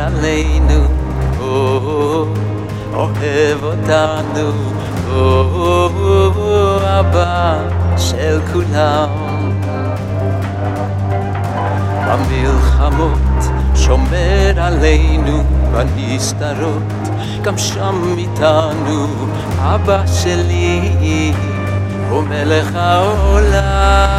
עלינו, אוהב אותנו, אבא של כולם. במלחמות שומר עלינו בנסתרות, גם שם איתנו אבא שלי הוא מלך העולם.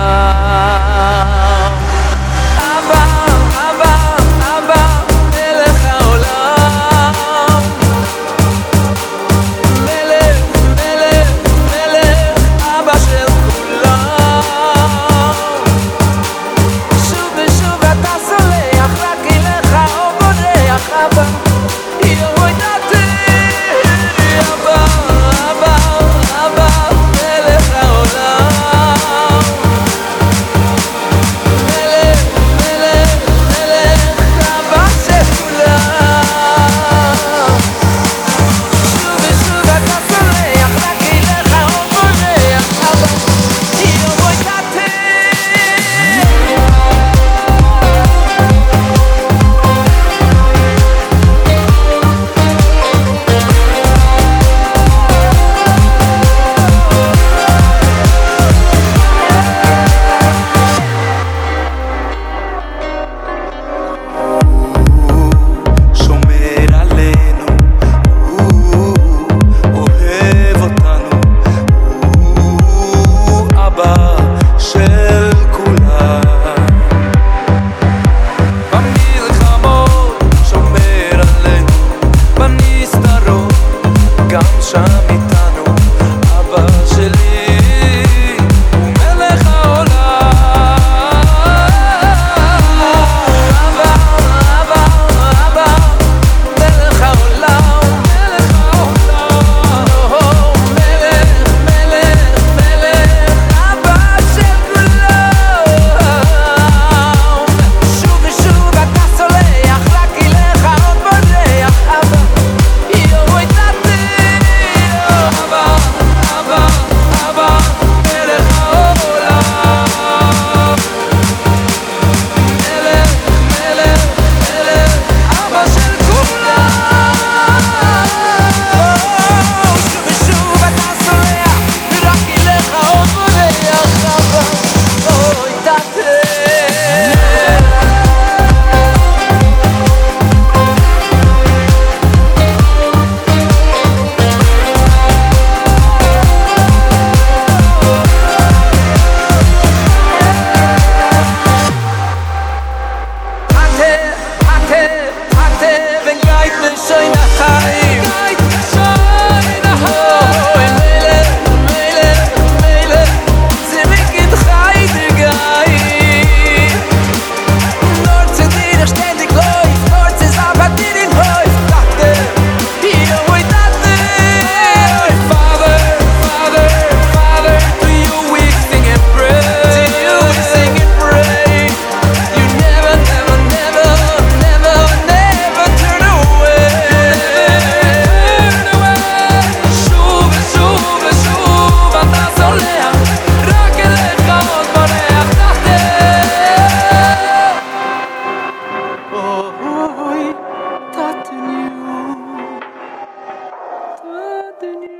afternoon.